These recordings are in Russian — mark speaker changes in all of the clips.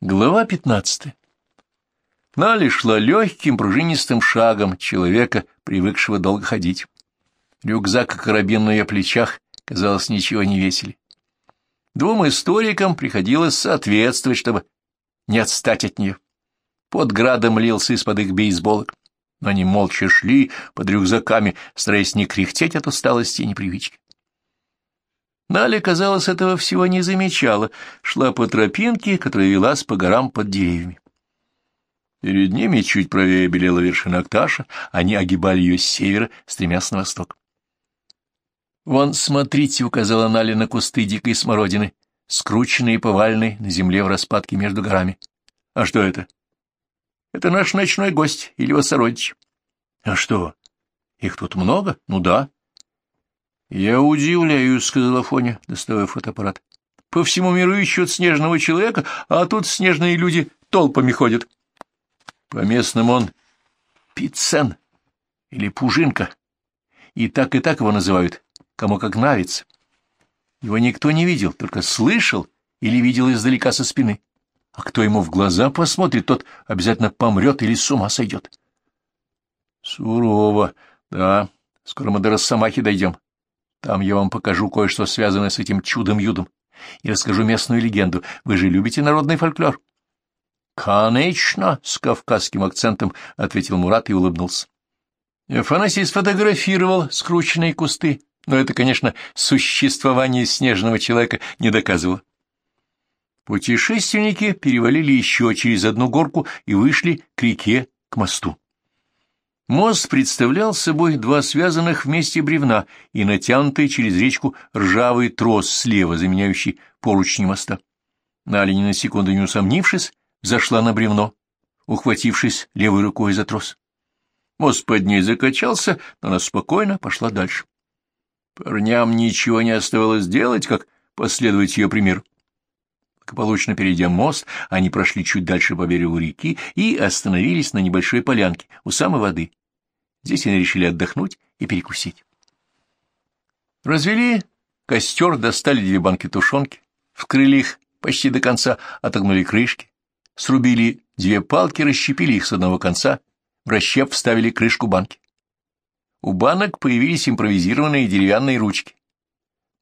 Speaker 1: Глава пятнадцатая. Нали шла легким пружинистым шагом человека, привыкшего долго ходить. Рюкзак и карабин на ее плечах, казалось, ничего не весили. Двум историкам приходилось соответствовать, чтобы не отстать от нее. Под градом лился из-под их бейсболок. Но они молча шли под рюкзаками, стараясь не кряхтеть от усталости и непривычки. Наля, казалось, этого всего не замечала, шла по тропинке, которая велась по горам под деревьями. Перед ними чуть правее белела вершина Акташа, они огибали ее с севера, стремясь на восток. «Вон, смотрите», — указала Наля на кусты дикой смородины, скрученные и поваленные на земле в распадке между горами. «А что это?» «Это наш ночной гость, или его сородич». «А что, их тут много? Ну да». «Я удивляюсь», — сказала Фоня, доставая фотоаппарат. «По всему миру ищут снежного человека, а тут снежные люди толпами ходят». «По местным он Пиццен или Пужинка. И так и так его называют, кому как нравится. Его никто не видел, только слышал или видел издалека со спины. А кто ему в глаза посмотрит, тот обязательно помрет или с ума сойдет». «Сурово, да, скоро мы до Росомахи дойдем». Там я вам покажу кое-что связанное с этим чудом-юдом и расскажу местную легенду. Вы же любите народный фольклор? — Конечно, — с кавказским акцентом ответил Мурат и улыбнулся. Афанасий сфотографировал скрученные кусты, но это, конечно, существование снежного человека не доказывало. Путешественники перевалили еще через одну горку и вышли к реке, к мосту. Мост представлял собой два связанных вместе бревна и натянутый через речку ржавый трос слева, заменяющий поручни моста. Наля, на секунду не усомнившись, зашла на бревно, ухватившись левой рукой за трос. Мост под ней закачался, но она спокойно пошла дальше. Парням ничего не оставалось делать, как последовать ее примеру. Благополучно перейдя мост, они прошли чуть дальше по берегу реки и остановились на небольшой полянке у самой воды. Здесь они решили отдохнуть и перекусить. Развели костер, достали две банки тушенки, вскрыли их почти до конца, отогнули крышки, срубили две палки, расщепили их с одного конца, в расщеп вставили крышку банки. У банок появились импровизированные деревянные ручки.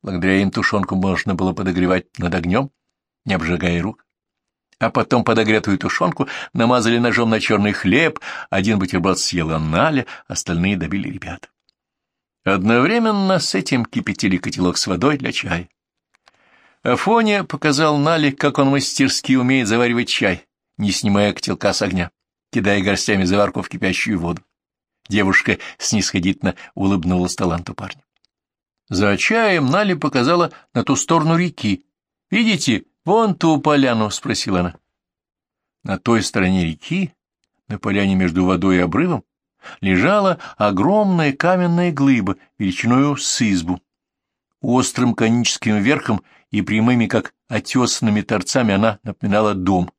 Speaker 1: Благодаря им тушенку можно было подогревать над огнем, не обжигая рук а потом подогретую тушенку намазали ножом на черный хлеб, один бутерброд съела Наля, остальные добили ребят. Одновременно с этим кипятили котелок с водой для чая. Афоня показал Нале, как он мастерски умеет заваривать чай, не снимая котелка с огня, кидая горстями заварку в кипящую воду. Девушка снисходительно улыбнулась таланту парня. За чаем Наля показала на ту сторону реки. «Видите, «Вон ту поляну?» — спросила она. На той стороне реки, на поляне между водой и обрывом, лежала огромная каменная глыба величиною с избу. Острым коническим верхом и прямыми, как отесанными торцами, она напоминала дом.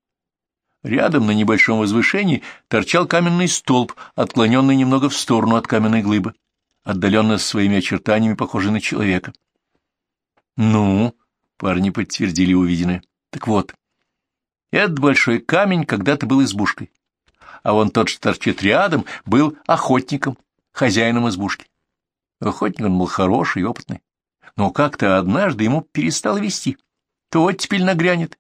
Speaker 1: Рядом на небольшом возвышении торчал каменный столб, отклоненный немного в сторону от каменной глыбы, отдаленно своими очертаниями похожий на человека. — Ну, Парни подтвердили увиденное. Так вот, этот большой камень когда-то был избушкой, а вон тот, что торчит рядом, был охотником, хозяином избушки. Охотник он был хороший и опытный, но как-то однажды ему перестал вести. То оттепель нагрянет,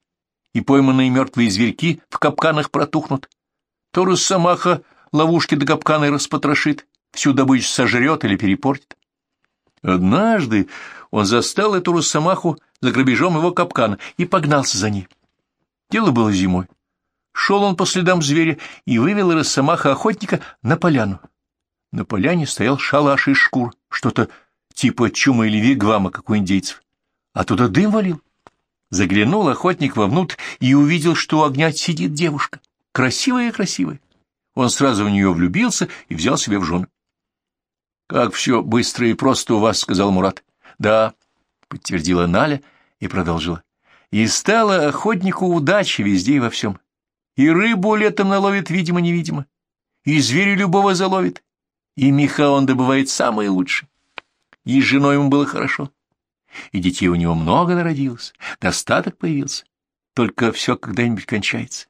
Speaker 1: и пойманные мертвые зверьки в капканах протухнут, то росомаха ловушки до капканы распотрошит, всю добычу сожрет или перепортит. Однажды он застал эту росомаху за грабежом его капкана и погнался за ней. Дело было зимой. Шел он по следам зверя и вывел росомаха охотника на поляну. На поляне стоял шалаш из шкур, что-то типа чумы или вигвама, как у индейцев. Оттуда дым валил. Заглянул охотник вовнутрь и увидел, что у огня сидит девушка, красивая-красивая. Он сразу в нее влюбился и взял себе в жены. — Как все быстро и просто у вас, — сказал Мурат. — Да, — подтвердила Наля и продолжила. И стала охотнику удача везде и во всем. И рыбу летом наловит, видимо-невидимо, и зверя любого заловит, и меха он добывает самые лучшие. И с женой ему было хорошо, и детей у него много народилось, достаток появился. только все когда-нибудь кончается.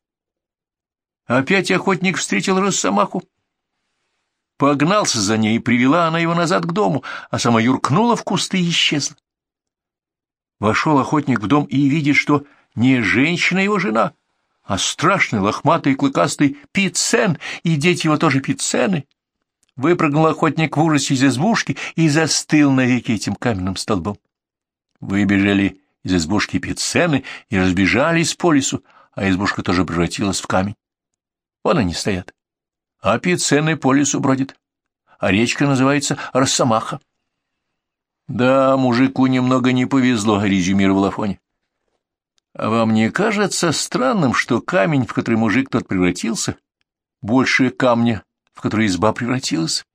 Speaker 1: Опять охотник встретил Росомаху. Погнался за ней, и привела она его назад к дому, а сама юркнула в кусты и исчезла. Вошел охотник в дом и видит, что не женщина его жена, а страшный лохматый клыкастый пиццен, и дети его тоже пиццены. Выпрыгнул охотник в ужасе из избушки и застыл навеки этим каменным столбом. Выбежали из избушки пиццены и разбежались по лесу, а избушка тоже превратилась в камень. Вон они стоят. А пиццены по лесу бродят. А речка называется Росомаха. Да, мужику немного не повезло, резюмировал Афоня. А вам не кажется странным, что камень, в который мужик тот превратился, больше камня, в который изба превратилась?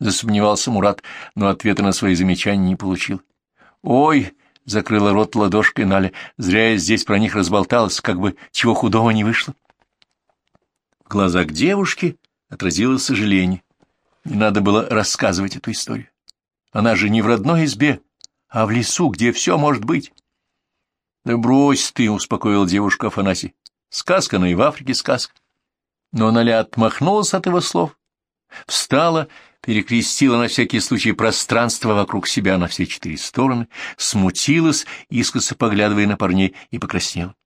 Speaker 1: Засомневался Мурат, но ответа на свои замечания не получил. Ой, — закрыла рот ладошкой Наля, — зря я здесь про них разболталась, как бы чего худого не вышло. В глазах девушки отразилось сожаление. Не надо было рассказывать эту историю. Она же не в родной избе, а в лесу, где все может быть. — Да брось ты, — успокоил девушка Афанасий. — Сказка, но и в Африке сказка. Но Наля отмахнулась от его слов, встала, перекрестила на всякий случай пространство вокруг себя на все четыре стороны, смутилась, искоса поглядывая на парней, и покраснела.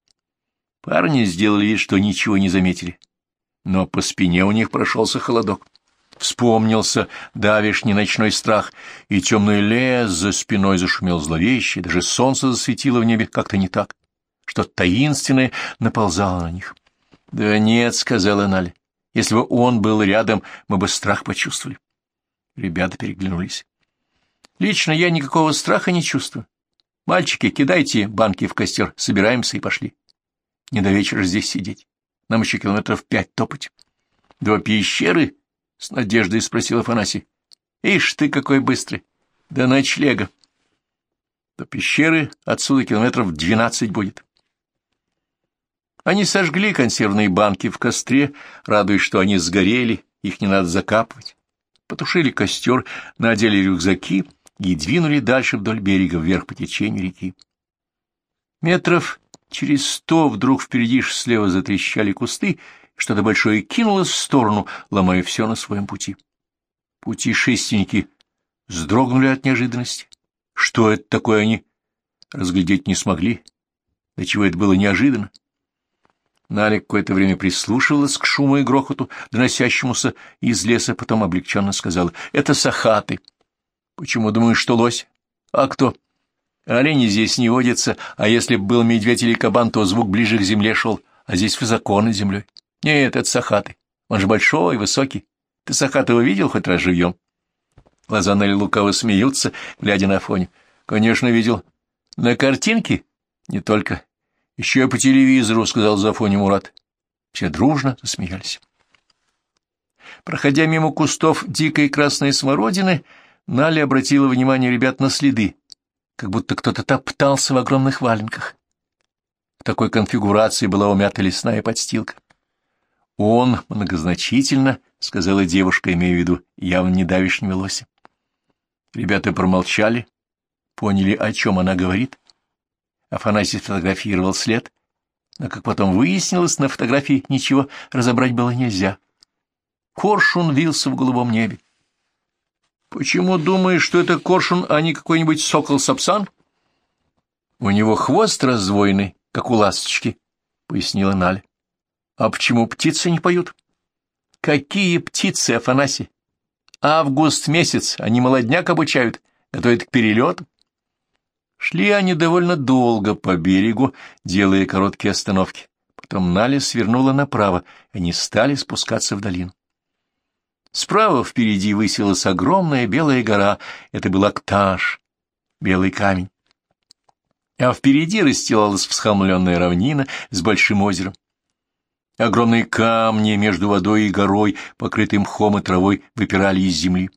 Speaker 1: Парни сделали вид, что ничего не заметили но по спине у них прошелся холодок. Вспомнился давишний ночной страх, и темный лес за спиной зашумел зловеще, даже солнце засветило в небе как-то не так, что таинственное наползало на них. — Да нет, — сказала Наля, — если бы он был рядом, мы бы страх почувствовали. Ребята переглянулись. — Лично я никакого страха не чувствую. Мальчики, кидайте банки в костер, собираемся и пошли. Не до вечера здесь сидеть. Нам еще километров пять топать. — До пещеры? — с надеждой спросил Афанасий. — Ишь ты какой быстрый! До ночлега. До пещеры отсюда километров двенадцать будет. Они сожгли консервные банки в костре, радуясь, что они сгорели, их не надо закапывать. Потушили костер, надели рюкзаки и двинули дальше вдоль берега, вверх по течению реки. Метров Через сто вдруг впереди слева затрещали кусты, что-то большое кинулось в сторону, ломая все на своем пути. Путешественники вздрогнули от неожиданности. Что это такое они разглядеть не смогли? До чего это было неожиданно? Наля какое-то время прислушивалась к шуму и грохоту, доносящемуся из леса, потом облегченно сказала, — это сахаты. — Почему думаешь, что лось? — А кто? — Олени здесь не водятся, а если б был медведь или кабан, то звук ближе к земле шел, а здесь высоко над землей. Нет, это сахаты. Он же большой, высокий. Ты сахатого видел хоть раз живьем? Глаза Нелли лукаво смеются, глядя на фоне. Конечно, видел. На картинке? Не только. Еще и по телевизору, сказал Зафоне Мурат. Все дружно засмеялись. Проходя мимо кустов дикой красной смородины, Наля обратила внимание ребят на следы, как будто кто-то топтался в огромных валенках. В такой конфигурации была умята лесная подстилка. «Он многозначительно», — сказала девушка, имея в виду явно не давишнего лося. Ребята промолчали, поняли, о чем она говорит. Афанасий фотографировал след, но, как потом выяснилось, на фотографии ничего разобрать было нельзя. Коршун вился в голубом небе. — Почему думаешь, что это коршун, а не какой-нибудь сокол-сапсан? — У него хвост раздвоенный, как у ласточки, — пояснила Наля. — А почему птицы не поют? — Какие птицы, Афанасий? Август месяц, они молодняк обучают, готовят к перелету. Шли они довольно долго по берегу, делая короткие остановки. Потом Наля свернула направо, и они стали спускаться в долину. Справа впереди высилась огромная белая гора, это был Акташ, белый камень. А впереди расстилалась всхомленная равнина с большим озером. Огромные камни между водой и горой, покрытым мхом и травой, выпирали из земли.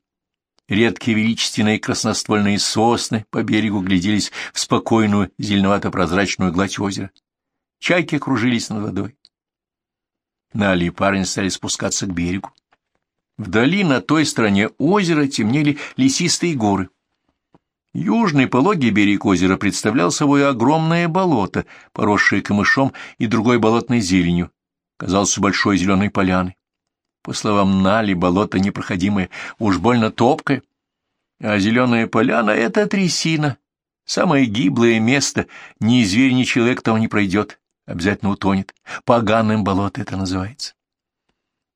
Speaker 1: Редкие величественные красноствольные сосны по берегу гляделись в спокойную зеленовато-прозрачную гладь озера. Чайки кружились над водой. Нали и парень стали спускаться к берегу. Вдали на той стороне озера темнели лесистые горы. Южный пологий берег озера представлял собой огромное болото, поросшее камышом и другой болотной зеленью, казался большой зеленой поляной. По словам Нали, болото непроходимое, уж больно топкое, а зеленая поляна — это трясина, самое гиблое место, ни зверь, ни человек там не пройдет, обязательно утонет. Поганым болото это называется.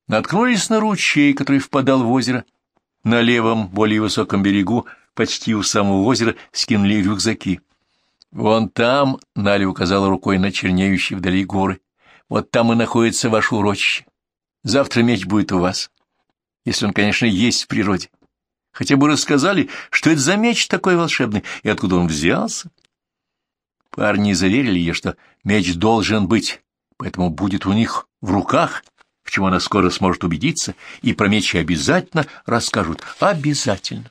Speaker 1: Наткнулись на ручей, который впадал в озеро. На левом, более высоком берегу почти у самого озера скинули рюкзаки. «Вон там», — Наля указала рукой на чернеющие вдали горы, — «вот там и находится ваше урочище. Завтра меч будет у вас, если он, конечно, есть в природе. Хотя бы рассказали, что это за меч такой волшебный и откуда он взялся». Парни заверили ей, что меч должен быть, поэтому будет у них в руках, в чем она скоро сможет убедиться, и про меч обязательно расскажут. Обязательно.